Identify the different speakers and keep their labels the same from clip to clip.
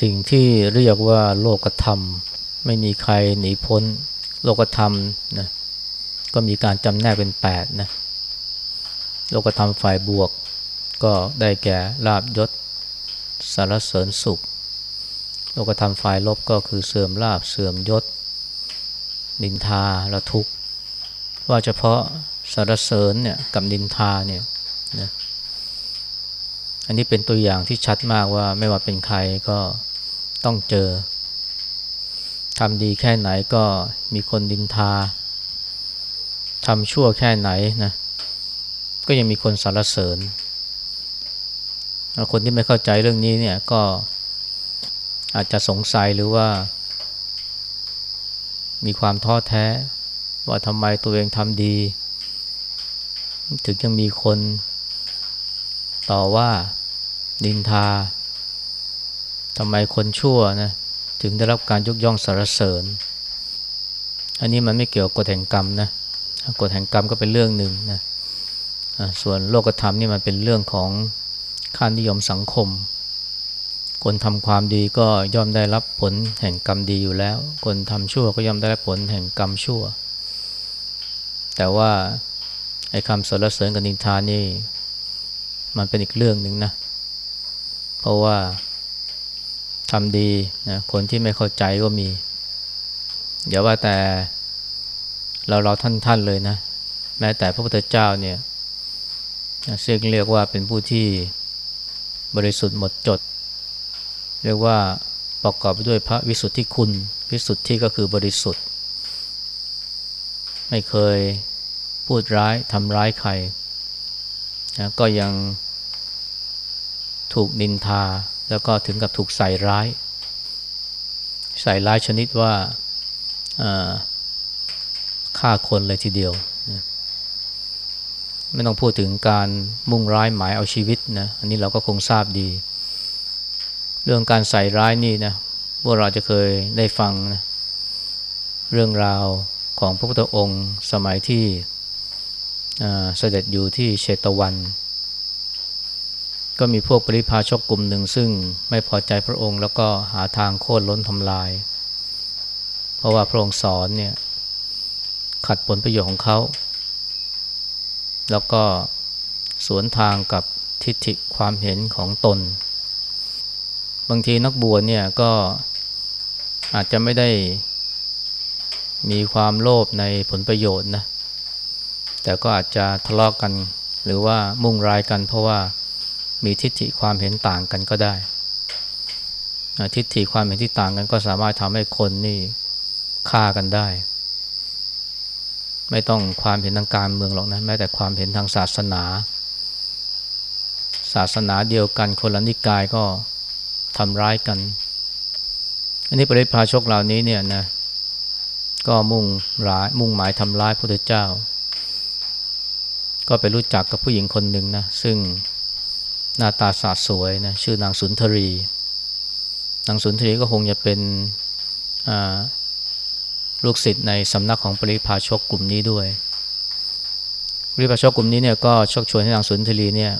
Speaker 1: สิ่งที่เรียกว่าโลกธรรม ไม่มีใครหนีพ้น โลกธรรมนะก็มีการจำแนกเป็น8นะโลกธรรมฝ่ายบวก ก็ได้แก่ลาบยศสารเสริญสุข โลกธรรมฝ่ายลบก็คือเสื่อมลาบเสื่อมยศ นินทาและทุกข์ว่าเฉพาะสารเสริญเนี่ยกับนินทาเนี่ยนะอันนี้เป็นตัวอย่างที่ชัดมากว่าไม่ว่าเป็นใครก็ ต้องเจอทำดีแค่ไหนก็มีคนดินทาทำชั่วแค่ไหนนะก็ยังมีคนสรรเสริญ คนที่ไม่เข้าใจเรื่องนี้เนี่ยก็อาจจะสงสัยหรือว่า มีความท้อแท้ ว่าทำไมตัวเองทำดี ถึงยังมีคนต่อว่าดินทา ทำไมคนชั่วนะถึงได้รับการยกย่องสรรเสริญ อันนี้มันไม่เกี่ยวกับกฎแห่งกรรมนะกฎแห่งกรรมก็เป็นเรื่องหนึ่งนะส่วนโลกธรรมนี่มันเป็นเรื่องของค่านิยมสังคม คนทำความดีก็ย่อมได้รับผลแห่งกรรมดีอยู่แล้ว คนทำชั่วก็ย่อมได้รับผลแห่งกรรมชั่ว แต่ว่าไอ้คำสรรเสริญกับนินทานี่ มันเป็นอีกเรื่องหนึ่งนะ เพราะว่า ทำดีนะคนที่ไม่เข้าใจก็มี อย่าว่าแต่เราเราท่านท่านเลยนะ แม้แต่พระพุทธเจ้าเนี่ยซึ่งเรียกว่าเป็นผู้ที่บริสุทธิ์หมดจด เรียกว่าประกอบไปด้วยพระวิสุทธิคุณ วิสุทธิก็คือบริสุทธิ์ ไม่เคยพูดร้ายทำร้ายใครนะก็ยังถูกนินทา แล้วก็ถึงกับถูกใส่ร้าย ใส่ร้ายชนิดว่าฆ่าคนเลยทีเดียว ไม่ต้องพูดถึงการมุ่งร้ายหมายเอาชีวิตนะ อันนี้เราก็คงทราบดี เรื่องการใส่ร้ายนี่นะพวกเราจะเคยได้ฟังนะเรื่องราวของพระพุทธองค์สมัยที่เสด็จอยู่ที่เชตวัน ก็มีพวกปริพาชกกลุ่มหนึ่งซึ่งไม่พอใจพระองค์ แล้วก็หาทางโค่นล้นทำลาย เพราะว่าพระองค์สอนเนี่ยขัดผลประโยชน์ของเขา แล้วก็สวนทางกับทิฏฐิความเห็นของตน บางทีนักบวชเนี่ยก็อาจจะไม่ได้มีความโลภในผลประโยชน์นะ แต่ก็อาจจะทะเลาะกกันหรือว่ามุ่งร้ายกันเพราะว่า มีทิฏฐิความเห็นต่างกันก็ได้ ทิฏฐิความเห็นที่ต่างกันก็สามารถทำให้คนนี่ฆ่ากันได้ ไม่ต้องความเห็นทางการเมืองหรอกนะแม้แต่ความเห็นทางศาสนา ศาสนาเดียวกันคนละนิกายก็ทำร้ายกัน อันนี้ปริพาชกเหล่านี้เนี่ยนะก็มุ่งร้ายมุ่งหมายทำร้ายพระพุทธเจ้า ก็ไปรู้จักกับผู้หญิงคนหนึ่งนะซึ่ง หน้าตาสาสวยนะชื่อนางสุนทรี นางสุนทรีก็คงจะเป็นลูกศิษย์ในสำนักของปริพาชกกลุ่มนี้ด้วย ปริพาชกกลุ่มนี้เนี่ยก็ชักชวนให้นางสุนทรีเนี่ย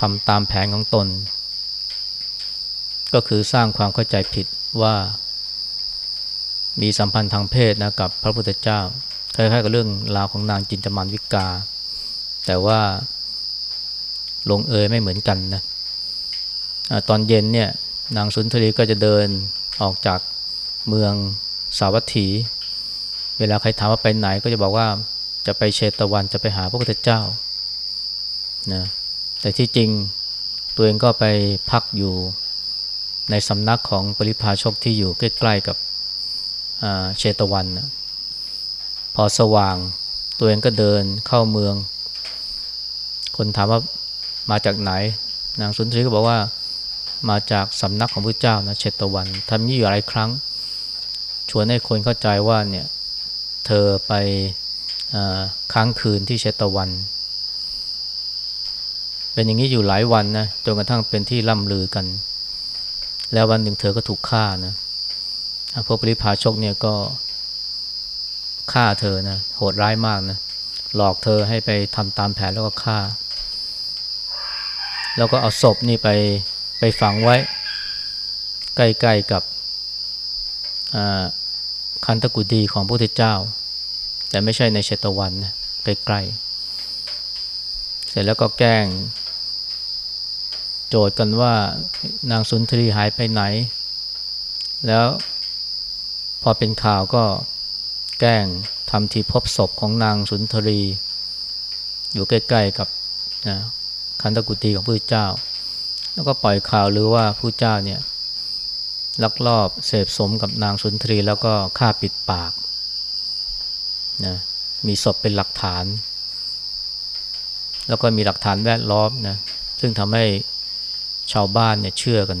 Speaker 1: ทำตามแผนของตน ก็คือสร้างความเข้าใจผิดว่ามีสัมพันธ์ทางเพศนะกับพระพุทธเจ้าคล้ายๆกับเรื่องราวของนางจินตมันวิกา แต่ว่า ลงเอยไม่เหมือนกันนะอะตอนเย็นเนี่ยนางสุนทรีก็จะเดินออกจากเมืองสาวัตถี เวลาใครถามว่าไปไหนก็จะบอกว่าจะไปเชตวันจะไปหาพระพุทธเจ้านะแต่ที่จริงตัวเองก็ไปพักอยู่ในสำนักของปริพาชกที่อยู่ใกล้ๆกับเชตวันนะพอสว่างตัวเองก็เดินเข้าเมือง คนถามว่า มาจากไหน นางสุนทรีก็บอกว่ามาจากสำนักของพระเจ้านะเชตวันทำนี้อยู่หลายครั้ง ชวนให้คนเข้าใจว่าเนี่ยเธอไปค้างคืนที่เชตวัน เป็นอย่างนี้อยู่หลายวันนะจนกระทั่งเป็นที่ล่ำลือกัน แล้ววันหนึ่งเธอก็ถูกฆ่านะพวกปริพาชกเนี่ยก็ฆ่าเธอนะโหดร้ายมากนะหลอกเธอให้ไปทำตามแผนแล้วก็ฆ่า แล้วก็เอาศพนี่ไปไปฝังไว้ ใกล้ๆกับคันตะกุดีของพระพุทธเจ้า แต่ไม่ใช่ในเชตวันนะใกล้ๆ เสร็จแล้วก็แกล้ง โจทย์กันว่านางสุนทรีหายไปไหน แล้วพอเป็นข่าวก็แกล้งทำทีพบศพของนางสุนทรี อยู่ใกล้ ๆ กับนะ คันตกุตีของพระเจ้า แล้วก็ปล่อยข่าวหรือว่าพระเจ้าเนี่ยลักลอบเสพสมกับนางสุนทรีแล้วก็ฆ่าปิดปากนะมีศพเป็นหลักฐาน แล้วก็มีหลักฐานแวดล้อมนะซึ่งทำให้ชาวบ้านเนี่ยเชื่อกัน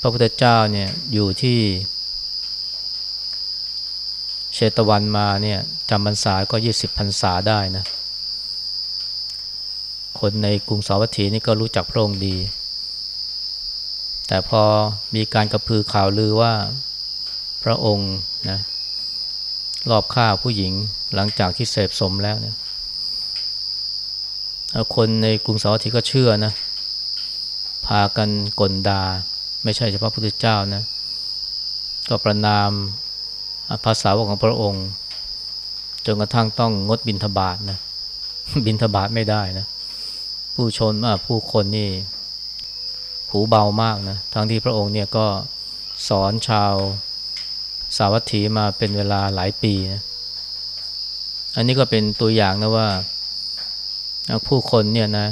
Speaker 1: พระพุทธเจ้าเนี่ยอยู่ที่เชตวันมาเนี่ยจำพรรษาก็ยี่สิบพรรษาได้นะ คนในกรุงสาวัตถีนี่ก็รู้จักพระองค์ดี แต่พอมีการกระพือข่าวลือว่าพระองค์นะรอบฆ่าผู้หญิงหลังจากที่เสพสมแล้วเนี่ยคนในกรุงสาวัตถีก็เชื่อนะ พากันกลดา ไม่ใช่เฉพาะพระพุทธเจ้านะ ก็ประนามภาษาของพระองค์ จนกระทั่งต้องงดบินทบาทนะ บินทบาทไม่ได้นะ ผู้ชนผู้คนนี่หูเบามากนะทั้งที่พระองค์เนี่ยก็สอนชาวสาวัตถีมาเป็นเวลาหลายปีนะอันนี้ก็เป็นตัวอย่างนะว่า ผู้คนเนี่ยนะ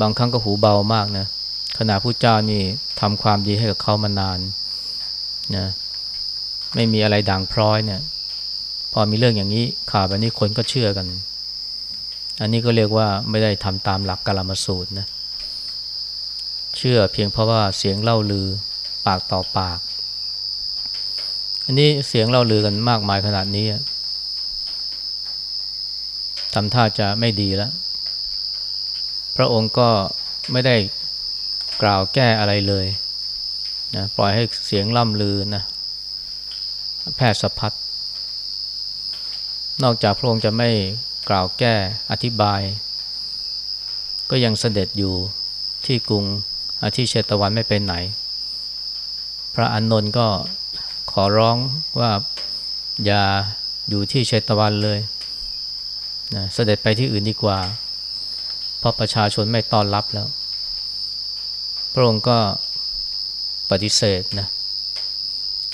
Speaker 1: บางครั้งก็หูเบามากนะขณะผู้เจ้านี่ทำความดีให้กับเขามานานนะไม่มีอะไรด่างพร้อยเนี่ย พอมีเรื่องอย่างนี้ข่าวแบบนี้คนก็เชื่อกัน อันนี้ก็เรียกว่าไม่ได้ทำตามหลักกลามสูตรนะเชื่อเพียงเพราะว่าเสียงเล่าลือปากต่อปาก อันนี้เสียงเล่าลือกันมากมายขนาดนี้ทำท่าจะไม่ดีแล้ว พระองค์ก็ไม่ได้กล่าวแก้อะไรเลยนะปล่อยให้เสียงล่ำลือนะแพทย์สพัดนอกจากพระองค์จะไม่ กล่าวแก้อธิบาย ก็ยังเสด็จอยู่ที่กรุงที่เชตวันไม่เป็นไหน พระอานนท์ก็ขอร้องว่าอย่าอยู่ที่เชตวันเลยนะเสด็จไปที่อื่นดีกว่า เพราะประชาชนไม่ต้อนรับแล้ว พระองค์ก็ปฏิเสธนะ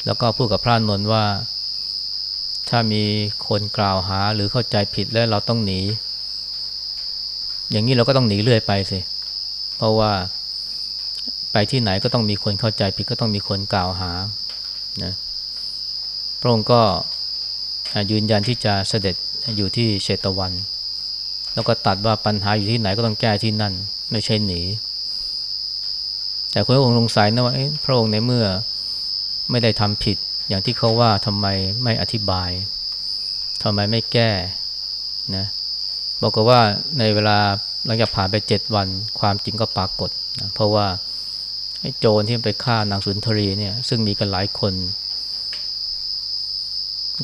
Speaker 1: แล้วก็พูดกับพระนนท์ว่า ถ้ามีคนกล่าวหาหรือเข้าใจผิดแล้วเราต้องหนี อย่างนี้เราก็ต้องหนีเรื่อยไปสิ เพราะว่าไปที่ไหนก็ต้องมีคนเข้าใจผิดก็ต้องมีคนกล่าวหานะพระองค์ก็ยืนยันที่จะเสด็จอยู่ที่เชตวัน แล้วก็ตัดว่าปัญหาอยู่ที่ไหนก็ต้องแก้ที่นั่น ไม่ใช่หนี แต่คนองค์สงสัยนะว่าพระองค์ในเมื่อไม่ได้ทำผิด อย่างที่เขาว่าทำไมไม่อธิบายทำไมไม่แก้นะบอกว่าในเวลาหลังจากผ่านไปเจ็ดวัน ความจริงก็ปรากฏนะเพราะว่าไอ้โจรที่ไปฆ่านางสุนทรีเนี่ยซึ่งมีกันหลายคน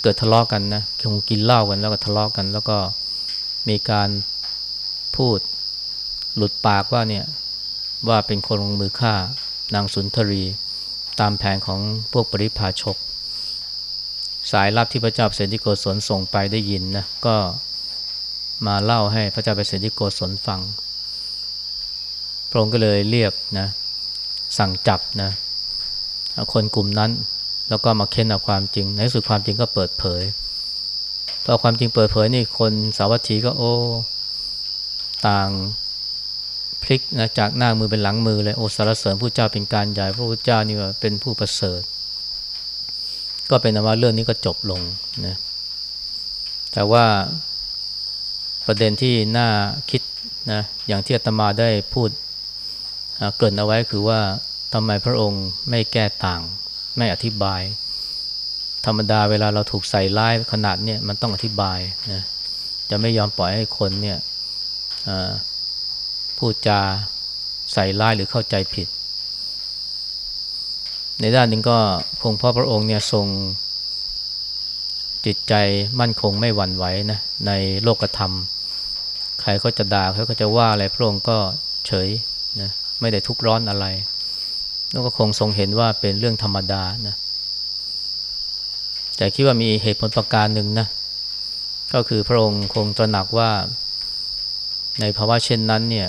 Speaker 1: เกิดทะเลาะกกันนะคงกินเหล้ากันแล้วก็ทะเลาะกกัน แล้วก็มีการพูดหลุดปากว่าเนี่ยว่าเป็นคนลงมือฆ่านางสุนทรี ตามแผนของพวกปริพาชก สายลับที่พระเจ้าเสด็จโกศลส่งไปได้ยินนะก็มาเล่าให้พระเจ้าเสด็จโกศลฟัง พระองค์ก็เลยเรียกนะสั่งจับนะคนกลุ่มนั้นแล้วก็มาเค้นเอาความจริง ในสุดความจริงก็เปิดเผยพอความจริงเปิดเผยนี่คนสาวัตถีก็โอ้ต่างพลิกนะจากหน้ามือเป็นหลังมือเลยโอสารเสริญผู้เจ้าเป็นการใหญ่พระพุทธเจ้านี่ว่าเป็นผู้ประเสริฐ ก็เป็นว่าเรื่องนี้ก็จบลงนะแต่ว่าประเด็นที่น่าคิดนะอย่างที่อาตมาได้พูดเกริ่นเอาไว้คือว่าทำไมพระองค์ไม่แก้ต่าง ไม่อธิบาย ธรรมดาเวลาเราถูกใส่ร้ายขนาดเนี่ยมันต้องอธิบายนะจะไม่ยอมปล่อยให้คนเนี่ยพูดจาใส่ร้ายหรือเข้าใจผิด ในด้านหนึ่งก็คงเพราะพระองค์เนี่ยทรงจิตใจมั่นคงไม่หวั่นไหวนะในโลกธรรม ใครก็จะด่าใครก็จะว่าอะไรพระองค์ก็เฉยนะไม่ได้ทุกร้อนอะไรแล้วก็คงทรงเห็นว่าเป็นเรื่องธรรมดานะแต่คิดว่ามีเหตุผลประการหนึ่งนะก็คือพระองค์คงตระหนักว่าในภาวะเช่นนั้นเนี่ย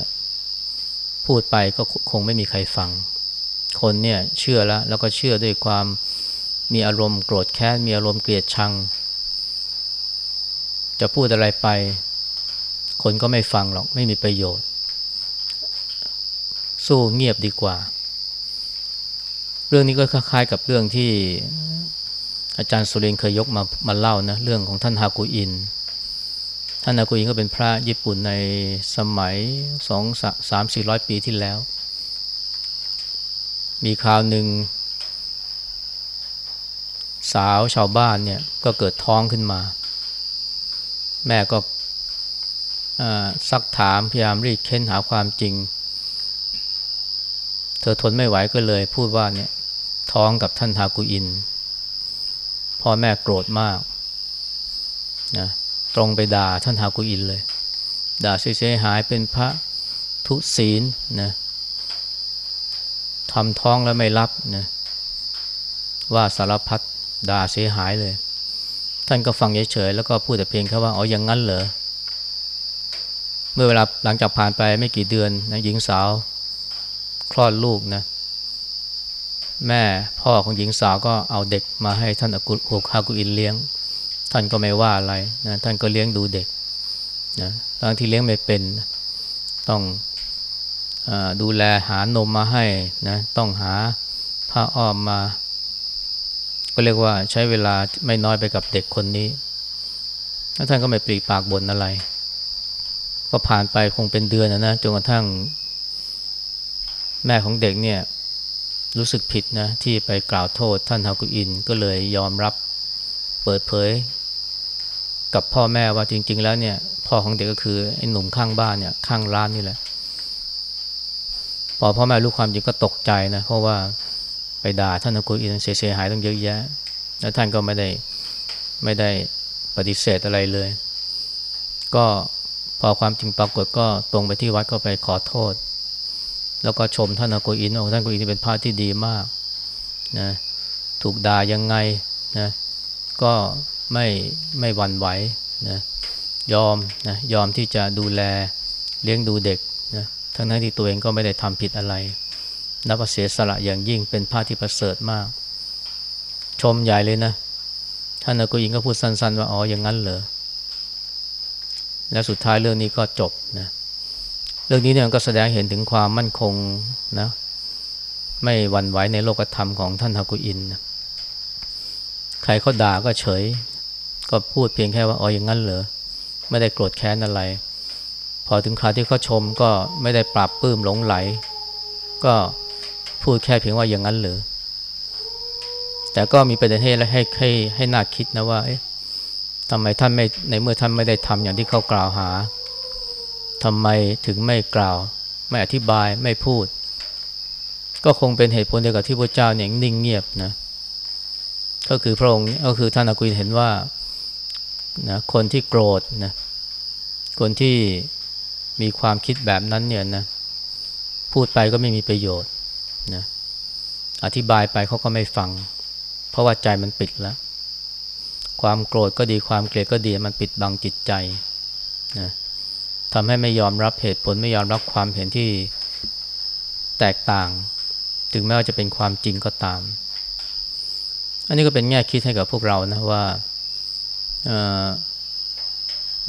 Speaker 1: พูดไปก็คงไม่มีใครฟัง คนเนี่ยเชื่อแล้วแล้วก็เชื่อด้วยความมีอารมณ์โกรธแค้นมีอารมณ์เกลียดชัง จะพูดอะไรไป คนก็ไม่ฟังหรอกไม่มีประโยชน์ สู้เงียบดีกว่า เรื่องนี้ก็คล้ายๆกับเรื่องที่อาจารย์สุเรนเคยยกมามาเล่านะเรื่องของท่านฮากุอิน ท่านฮากุอินก็เป็นพระญี่ปุ่นในสมัยสองสามสี่ร้อยปีที่แล้ว มีคราวหนึ่ง สาวชาวบ้านเนี่ยก็เกิดท้องขึ้นมา แม่ก็ซักถามพยายามรีดเค้นหาความจริง เธอทนไม่ไหวก็เลยพูดว่าเนี่ยท้องกับท่านทากุอิน พ่อแม่โกรธมากนะตรงไปด่าท่านทากุอินเลย ด่าเสียหายเป็นพระทุศีลนะ ทำท้องแล้วไม่รับนะว่าสารพัดด่าเสียหายเลย ท่านก็ฟังเฉยๆแล้วก็พูดแต่เพียงแค่ว่าอ๋ออย่างนั้นเหรอเมื่อเวลาหลังจากผ่านไปไม่กี่เดือนนะหญิงสาวคลอดลูกนะ แม่พ่อของหญิงสาวก็เอาเด็กมาให้ท่านอกุลฮากุอินเลี้ยง ท่านก็ไม่ว่าอะไรนะท่านก็เลี้ยงดูเด็กนะตอนที่เลี้ยงไม่เป็น ต้อง ดูแลหานมมาให้นะต้องหาผ้าอ้อมมา ก็เรียกว่าใช้เวลาไม่น้อยไปกับเด็กคนนี้แล้วท่านก็ไม่ปรีปากบ่นอะไร ก็ผ่านไปคงเป็นเดือนนะนะจนกระทั่ง แม่ของเด็กเนี่ยรู้สึกผิดนะที่ไปกล่าวโทษท่านฮากุอินก็เลยยอมรับเปิดเผย กับพ่อแม่ว่าจริง ๆ แล้วเนี่ยพ่อของเด็กก็คือไอ้หนุ่มข้างบ้านเนี่ยข้างร้านนี่แหละ พอพ่อแม่รู้ความจริงก็ตกใจนะเพราะว่าไปด่าท่านอกุลอินเสียหายต้องเยอะแยะ แล้วท่านก็ไม่ได้ไม่ได้ปฏิเสธอะไรเลย ก็พอความจริงปรากฏก็ตรงไปที่วัดก็ไปขอโทษ แล้วก็ชมท่านอกุลอินว่าท่านอกุลอินเป็นพระที่ดีมากนะถูกด่ายังไงนะก็ไม่ไม่หวั่นไหวนะยอมนะยอมที่จะดูแลเลี้ยงดูเด็กนะ ทั้งนั้นที่ตัวเองก็ไม่ได้ทำผิดอะไร นับว่าเสียสละอย่างยิ่งเป็นพระที่ประเสริฐมาก ชมใหญ่เลยนะ ท่านอากุยิงก็พูดสั้น ๆ ว่าอ๋ออย่างนั้นเหรอ และสุดท้ายเรื่องนี้ก็จบนะเรื่องนี้เนี่ยก็แสดงเห็นถึงความมั่นคงนะไม่หวั่นไหวในโลกธรรมของท่านฮากุอินนะใครเขาด่าก็เฉย ก็พูดเพียงแค่ว่าอ๋ออย่างนั้นเหรอ ไม่ได้โกรธแค้นอะไร พอถึงคราวที่เขาชมก็ไม่ได้ปรับปื้มหลงไหล ก็พูดแค่เพียงว่าอย่างนั้นหรือแต่ก็มีประเด็นให้ให้ให้ให้น่าคิดนะว่าเอ๊ะทำไมท่านไม่ในเมื่อท่านไม่ได้ทำอย่างที่เขากล่าวหาทำไมถึงไม่กล่าว ไม่อธิบายไม่พูด ก็คงเป็นเหตุผลเดียวกับที่พระเจ้าเนี่ยนิ่งเงียบนะก็คือพระองค์ก็คือท่านอากุลเห็นว่านะคนที่โกรธนะคนที่ มีความคิดแบบนั้นเนี่ยนะพูดไปก็ไม่มีประโยชน์นะอธิบายไปเขาก็ไม่ฟัง เพราะว่าใจมันปิดแล้ว ความโกรธก็ดีความเกลียดก็ดีมันปิดบังจิตใจนะทำให้ไม่ยอมรับเหตุผลไม่ยอมรับความเห็นที่แตกต่าง ถึงแม้ว่าจะเป็นความจริงก็ตาม อันนี้ก็เป็นแง่คิดให้กับพวกเรานะว่าเ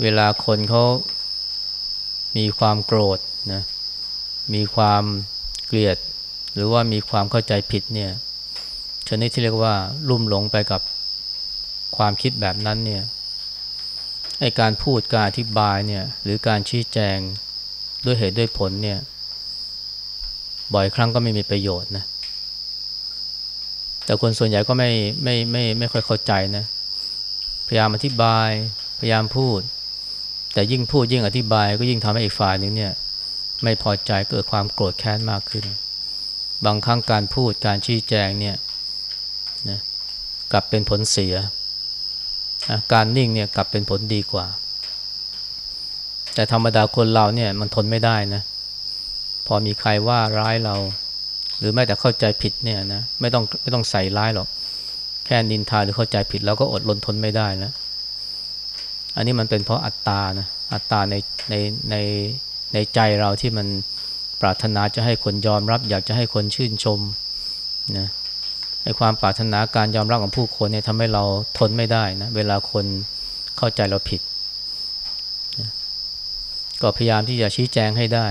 Speaker 1: เวลาคนเขา มีความโกรธนะมีความเกลียด หรือว่ามีความเข้าใจผิดเนี่ยชนิดที่เรียกว่าลุ่มหลงไปกับความคิดแบบนั้นเนี่ยไอการพูดการอธิบายเนี่ยหรือการชี้แจงด้วยเหตุด้วยผลเนี่ยบ่อยครั้งก็ไม่มีประโยชน์นะแต่คนส่วนใหญ่ก็ไม่ไม่ไม่ไม่ค่อยเข้าใจนะพยายามอธิบาย พยายามพูด แต่ยิ่งพูดยิ่งอธิบายก็ยิ่งทำให้อีกฝ่ายนึงเนี่ยไม่พอใจเกิดความโกรธแค้นมากขึ้น บางครั้งการพูดการชี้แจงเนี่ยนะกลับเป็นผลเสียนะการนิ่งเนี่ยกลับเป็นผลดีกว่า แต่ธรรมดาคนเราเนี่ยมันทนไม่ได้นะพอมีใครว่าร้ายเรา หรือแม้แต่เข้าใจผิดเนี่ยนะไม่ต้องไม่ต้องใส่ร้ายหรอก แค่นินทาหรือเข้าใจผิดเราก็อดรนทนไม่ได้แล้ว อันนี้มันเป็นเพราะอัตตานะอัตตาในในในในใจเราที่มันปรารถนาจะให้คนยอมรับ อยากจะให้คนชื่นชมนะไอ้ความปรารถนาการยอมรับของผู้คนเนี่ยทำให้เราทนไม่ได้นะเวลาคนเข้าใจเราผิดนะก็พยายามที่จะชี้แจงให้ได้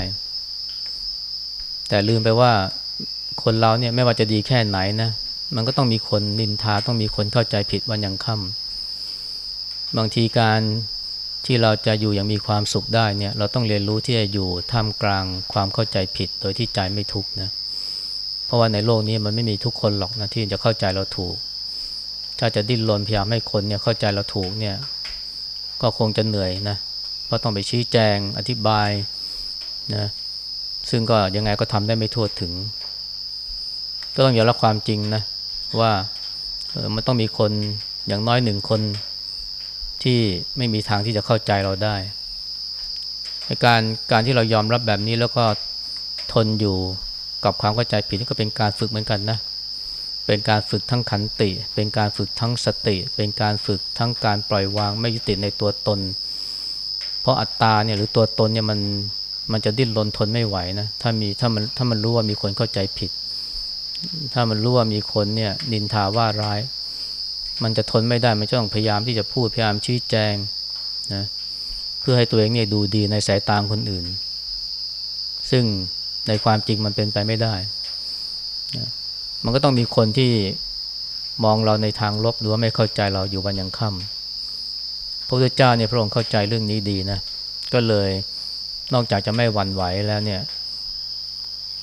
Speaker 1: แต่ลืมไปว่าคนเราเนี่ยไม่ว่าจะดีแค่ไหนนะมันก็ต้องมีคนนินทาต้องมีคนเข้าใจผิดวันยังค่ำ บางทีการที่เราจะอยู่อย่างมีความสุขได้เนี่ย เราต้องเรียนรู้ที่จะอยู่ท่ามกลางความเข้าใจผิดโดยที่ใจไม่ทุกข์นะเพราะว่าในโลกนี้มันไม่มีทุกคนหรอกนะที่จะเข้าใจเราถูก ถ้าจะดิ้นรนพยายามให้คนเนี่ยเข้าใจเราถูกเนี่ย ก็คงจะเหนื่อยนะเพราะต้องไปชี้แจงอธิบายนะซึ่งก็ยังไงก็ทำได้ไม่ทั่วถึง ก็ต้องยอมรับความจริงนะว่ามันต้องมีคนอย่างน้อยหนึ่งคน ที่ไม่มีทางที่จะเข้าใจเราได้การการที่เรายอมรับแบบนี้แล้วก็ทนอยู่กับความเข้าใจผิดนี่ก็เป็นการฝึกเหมือนกันนะ เป็นการฝึกทั้งขันติ เป็นการฝึกทั้งสติ เป็นการฝึกทั้งการปล่อยวางไม่ยึดติดในตัวตน เพราะอัตตาเนี่ยหรือตัวตนเนี่ยมันมันจะดิ้นรนทนไม่ไหวนะถ้ามีถ้ามันถ้ามันรู้ว่ามีคนเข้าใจผิด ถ้ามันรู้ว่ามีคนเนี่ยนินทาว่าร้าย มันจะทนไม่ได้มันจะต้องพยายามที่จะพูดพยายามชี้แจงนะเพื่อให้ตัวเองเนี่ยดูดีในสายตาคนอื่น ซึ่งในความจริงมันเป็นไปไม่ได้นะมันก็ต้องมีคนที่มองเราในทางลบหรือว่าไม่เข้าใจเราอยู่วันยังค่ำพระพุทธเจ้าเนี่ยพระองค์เข้าใจเรื่องนี้ดีนะก็เลยนอกจากจะไม่หวั่นไหวแล้วเนี่ย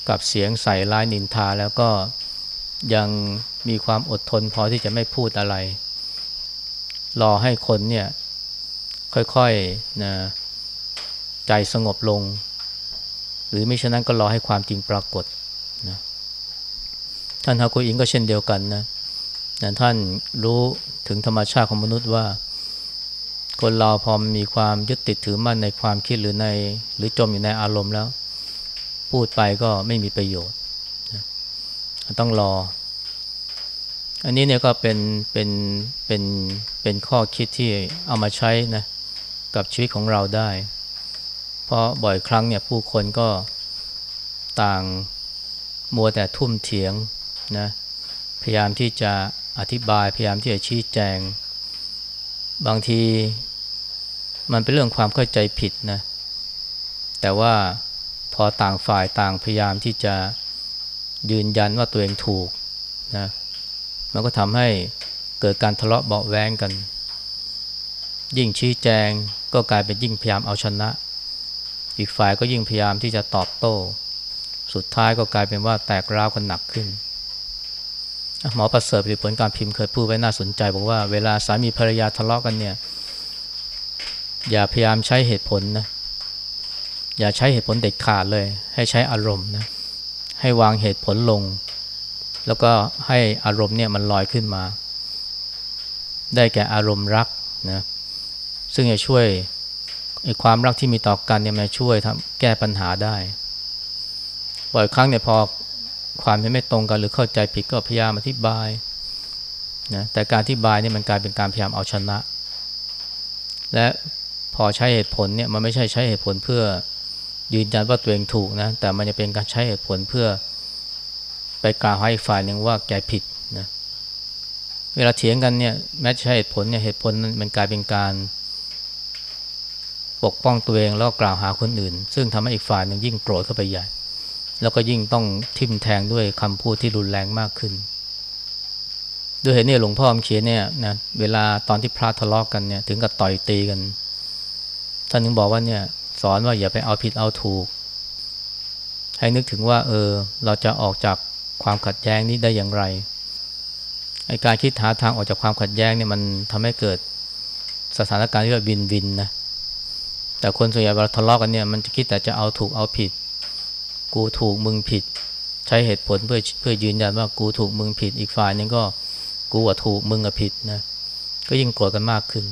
Speaker 1: กับเสียงใส่ร้ายนินทาแล้วก็ยัง มีความอดทนพอที่จะไม่พูดอะไร รอให้คนเนี่ยค่อยๆนะใจสงบลง หรือไมิฉะนั้นก็รอให้ความจริงปรากฏนะท่านฮากุอิงก็เช่นเดียวกันนะนะท่านรู้ถึงธรรมชาติของมนุษย์ว่า คนเราพอมีความยึดติดถือมั่นในความคิดหรือใน หรือจมอยู่ในอารมณ์แล้ว พูดไปก็ไม่มีประโยชน์ต้องรอ อันนี้เนี่ยก็เป็นเป็นเป็นเป็นข้อคิดที่เอามาใช้นะกับชีวิตของเราได้ เพราะบ่อยครั้งเนี่ยผู้คนก็ต่างมัวแต่ทุ่มเถียงนะพยายามที่จะอธิบายพยายามที่จะชี้แจง บางทีมันเป็นเรื่องความเข้าใจผิดนะแต่ว่าพอต่างฝ่ายต่างพยายามที่จะยืนยันว่าตัวเองถูกนะ มันก็ทำให้เกิดการทะเลาะเบาแวงกัน ยิ่งชี้แจงก็กลายเป็นยิ่งพยายามเอาชนะ อีกฝ่ายก็ยิ่งพยายามที่จะตอบโต้ สุดท้ายก็กลายเป็นว่าแตกร้าวกันหนักขึ้น หมอประเสริฐผลการพิมพ์เคยพูดไว้น่าสนใจบอกว่าเวลาสามีภรรยาทะเลาะกันเนี่ยอย่าพยายามใช้เหตุผลนะอย่าใช้เหตุผลเด็ดขาดเลย ให้ใช้อารมณ์นะให้วางเหตุผลลง แล้วก็ให้อารมณ์เนี่ยมันลอยขึ้นมา ได้แก่อารมณ์รักนะซึ่งจะช่วยความรักที่มีต่อกันเนี่ยมาช่วยทำแก้ปัญหาได้บ่อยครั้งเนี่ยพอความไม่ตรงกันหรือเข้าใจผิดก็พยายามอธิบายนะแต่การอธิบายเนี่ยมันกลายเป็นการพยายามเอาชนะ และพอใช้เหตุผลเนี่ยมันไม่ใช่ใช้เหตุผลเพื่อยืนยันว่าตัวเองถูกนะแต่มันจะเป็นการใช้เหตุผลเพื่อ ไปกล่าวให้อีกฝ่ายหนึ่งว่าแกผิดนะเวลาเถียงกันเนี่ยแม้ใช้เหตุผลเนี่ยเหตุผลมันกลายเป็นการปกป้องตัวเองแล้วกล่าวหาคนอื่น ซึ่งทำให้อีกฝ่ายหนึ่งยิ่งโกรธเข้าไปใหญ่ แล้วก็ยิ่งต้องทิมแทงด้วยคำพูดที่รุนแรงมากขึ้นด้วยเหตุนี้หลวงพ่อเขียนเนี่ยนะเวลาตอนที่พระทะเลาะกกันเนี่ยถึงกับต่อยตีกัน ท่านถึงบอกว่าเนี่ยสอนว่าอย่าไปเอาผิดเอาถูก ให้นึกถึงว่าเออเราจะออกจาก ความขัดแย้งนี้ได้อย่างไรไอการคิดหาทางออกจากความขัดแย้งเนี่ยมันทำให้เกิดสถานการณ์ที่แบบวินวินนะแต่คนส่วนใหญ่เวลาทะเลาะกันเนี่ยมันจะคิดแต่จะเอาถูกเอาผิด กูถูกมึงผิด ใช้เหตุผลเพื่อเพื่อยืนยันว่ากูถูกมึงผิดอีกฝ่ายนึงก็กูอะถูกมึงอะผิดนะก็ยิ่งโกรธกันมากขึ้น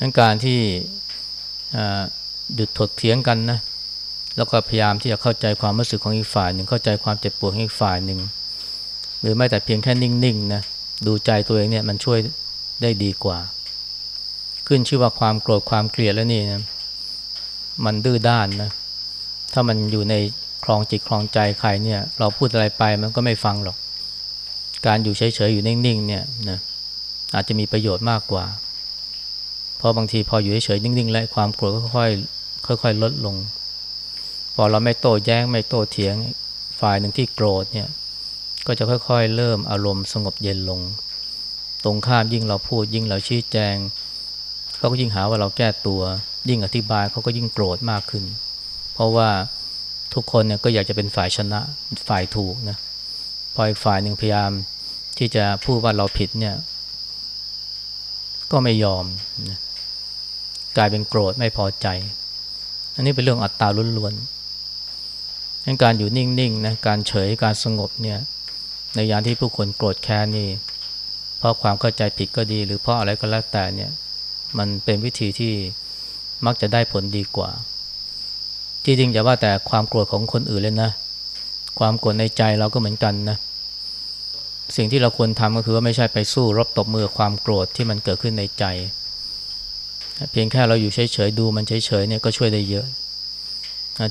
Speaker 1: ดังการที่หยุดถกเถียงกันนะ แล้วก็พยายามที่จะเข้าใจความรู้สึกของอีกฝ่ายหนึ่งเข้าใจความเจ็บปวดของอีกฝ่ายหนึ่งหรือไม่แต่เพียงแค่นิ่งๆนะดูใจตัวเองเนี่ยมันช่วยได้ดีกว่า ขึ้นชื่อว่าความโกรธความเกลียดแล้วนี่นะมันดื้อด้านนะถ้ามันอยู่ในคลองจิตคลองใจใครเนี่ย เราพูดอะไรไปมันก็ไม่ฟังหรอก การอยู่เฉยๆอยู่นิ่งๆเนี่ยนะอาจจะมีประโยชน์มากกว่า เพราะบางทีพออยู่เฉยๆนิ่งๆ แล้วความโกรธก็ค่อยๆค่อยๆลดลง พอเราไม่โต้แย้งไม่โต้เถียงฝ่ายหนึ่งที่โกรธเนี่ยก็จะค่อยๆ เริ่มอารมณ์สงบเย็นลง ตรงข้ามยิ่งเราพูดยิ่งเราชี้แจงเขาก็ยิ่งหาว่าเราแก้ตัว ยิ่งอธิบายเขาก็ยิ่งโกรธมากขึ้น เพราะว่าทุกคนเนี่ยก็อยากจะเป็นฝ่ายชนะฝ่ายถูกนะพออีกฝ่ายหนึ่งพยายามที่จะพูดว่าเราผิดเนี่ยก็ไม่ยอมนะกลายเป็นโกรธไม่พอใจ อันนี้เป็นเรื่องอัตตาล้วนๆ การอยู่นิ่งๆนะการเฉยการสงบเนี่ยในยามที่ผู้คนโกรธแค้นนี่เพราะความเข้าใจผิดก็ดี หรือเพราะอะไรก็แล้วแต่เนี่ยมันเป็นวิธีที่มักจะได้ผลดีกว่า จริงๆอย่าว่าแต่ความโกรธของคนอื่นเลยนะ ความโกรธในใจเราก็เหมือนกันนะสิ่งที่เราควรทำก็คือว่าไม่ใช่ไปสู้รบตบมือความโกรธที่มันเกิดขึ้นในใจ เพียงแค่เราอยู่เฉยๆดูมันเฉยๆเนี่ยก็ช่วยได้เยอะ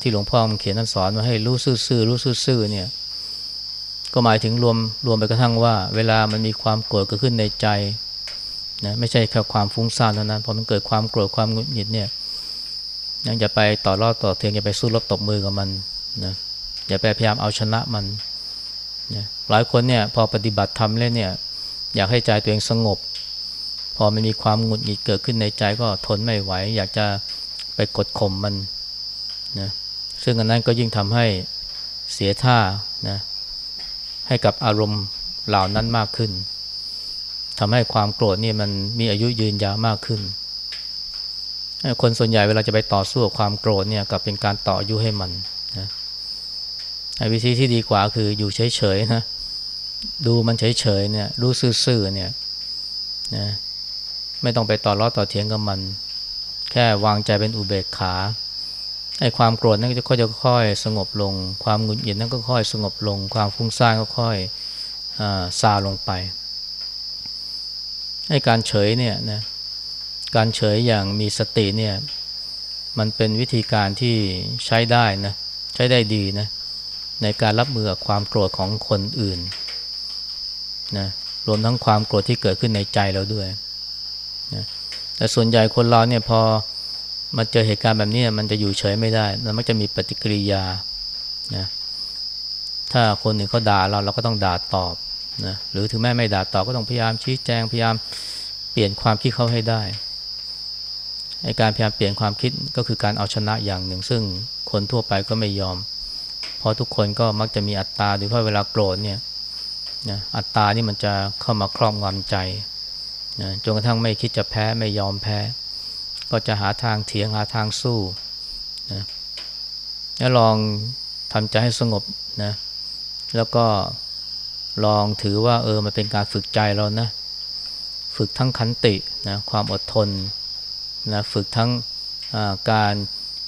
Speaker 1: ที่หลวงพ่อเขียนท่านสอนมาให้รู้ซื่อๆรู้ซื่อๆเนี่ยก็หมายถึงรวมรวมไปกระทั่งว่า เวลามันมีความโกรธเกิดขึ้นในใจนะไม่ใช่แค่ความฟุ้งซ่านเท่านั้นพอมันเกิดความโกรธความหงุดหงิดเนี่ยยังอย่าไปต่อรอดต่อเทียงอย่าไปสู้รบตบมือกับมันนะอย่าไปพยายามเอาชนะมันนะหลายคนเนี่ยพอปฏิบัติธรรมเล่นเนี่ยอยากให้ใจตัวเองสงบ พอมันมีความหงุดหงิดเกิดขึ้นในใจก็ทนไม่ไหว อยากจะไปกดข่มมันนะ ซึ่งอันนั้นก็ยิ่งทำให้เสียท่านะให้กับอารมณ์เหล่านั้นมากขึ้นทำให้ความโกรธนี่มันมีอายุยืนยาวมากขึ้น คนส่วนใหญ่เวลาจะไปต่อสู้กับความโกรธเนี่ยกับเป็นการต่ออายุให้มันนะวิธีที่ดีกว่าคืออยู่เฉยๆนะดูมันเฉยๆเนี่ยรู้ซื่อๆเนี่ยนะไม่ต้องไปต่อล้อต่อเถียงกับมัน แค่วางใจเป็นอุเบกขา ไอ้ความโกรธนั้นก็จะค่อยๆสงบลง ความหงุดหงิดนั้นก็ค่อยสงบลง ความฟุ้งซ่านก็ค่อยซาลงไปไอ้การเฉยเนี่ยนะการเฉยอย่างมีสติเนี่ยมันเป็นวิธีการที่ใช้ได้นะใช้ได้ดีนะในการรับมือกับความโกรธของคนอื่นนะรวมทั้งความโกรธที่เกิดขึ้นในใจเราด้วยนะแต่ส่วนใหญ่คนเราเนี่ยพอ มาเจอเหตุการณ์แบบนี้มันจะอยู่เฉยไม่ได้มันมักจะมีปฏิกิริยานะถ้าคนหนึ่งเขาด่าเราเราก็ต้องด่าตอบนะหรือถึงแม้ไม่ด่าตอบก็ต้องพยายามชี้แจงพยายามเปลี่ยนความคิดเขาให้ได้ไอการพยายามเปลี่ยนความคิดก็คือการเอาชนะอย่างหนึ่ง ซึ่งคนทั่วไปก็ไม่ยอม เพราะทุกคนก็มักจะมีอัตตาโดยเฉพาะเวลาโกรธเนี่ยนะอัตตานี่มันจะเข้ามาครอบงำใจนะจนกระทั่งไม่คิดจะแพ้ไม่ยอมแพ้ ก็จะหาทางเถียงหาทางสู้นะแล้วลองทำใจให้สงบนะแล้วก็ลองถือว่าเออมันเป็นการฝึกใจเรานะ ฝึกทั้งขันตินะความอดทนนะฝึกทั้งการ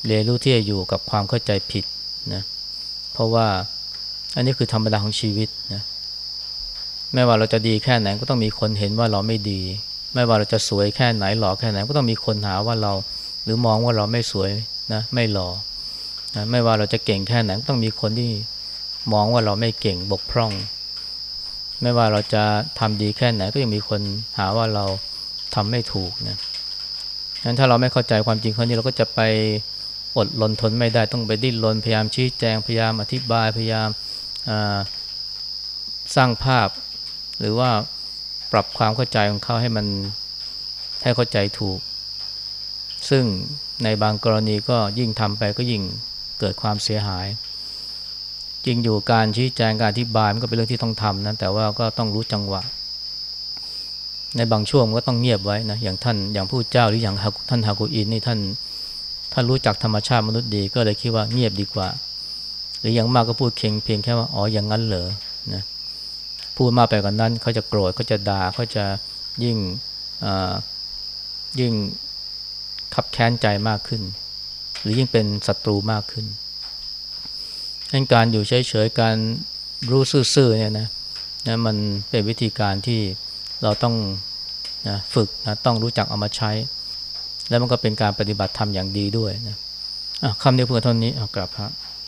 Speaker 1: เรียนรู้ที่จะอยู่กับความเข้าใจผิดนะเพราะว่าอันนี้คือธรรมดาของชีวิตนะแม้ว่าเราจะดีแค่ไหนก็ต้องมีคนเห็นว่าเราไม่ดี ไม่ว่าเราจะสวยแค่ไหนหล่อแค่ไหนก็ต้องมีคนหาว่าเราหรือมองว่าเราไม่สวยนะไม่หล่อนะไม่ว่าเราจะเก่งแค่ไหนต้องมีคนที่มองว่าเราไม่เก่งบกพร่อง ไม่ว่าเราจะทำดีแค่ไหนก็ยังมีคนหาว่าเราทำไม่ถูกนะงั้นถ้าเราไม่เข้าใจความจริงข้อนี้เราก็จะไปอดลนทนไม่ได้ต้องไปดิ้นรนพยายามชี้แจงพยายามอธิบายพยายามสร้างภาพ หรือว่า ปรับความเข้าใจของเขาให้มันให้เข้าใจถูก ซึ่งในบางกรณีก็ยิ่งทำไปก็ยิ่งเกิดความเสียหาย จริงอยู่การชี้แจงการอธิบายมันก็เป็นเรื่องที่ต้องทำนะแต่ว่าก็ต้องรู้จังหวะ ในบางช่วงก็ต้องเงียบไว้นะอย่างท่านอย่างผู้เจ้าหรืออย่างท่านฮากุอินนี่ท่านท่านรู้จักธรรมชาติมนุษย์ดีก็เลยคิดว่าเงียบดีกว่า หรืออย่างมากก็พูดเพียงเพียงแค่ว่าอ๋ออย่างนั้นเหรอนะ พูดมากไปกว่านั้น เขาจะโกรธเขาจะด่าเขาจะยิ่งยิ่งขับแค้นใจมากขึ้น หรือยิ่งเป็นศัตรูมากขึ้นดังการอยู่เฉยๆการรู้ซื่อๆเนี่ยนะนะมันเป็นวิธีการที่เราต้องนะฝึกนะต้องรู้จักเอามาใช้ แล้วมันก็เป็นการปฏิบัติธรรมอย่างดีด้วยนะะคำนี้เพื่อเท่านี้เอากลับพระ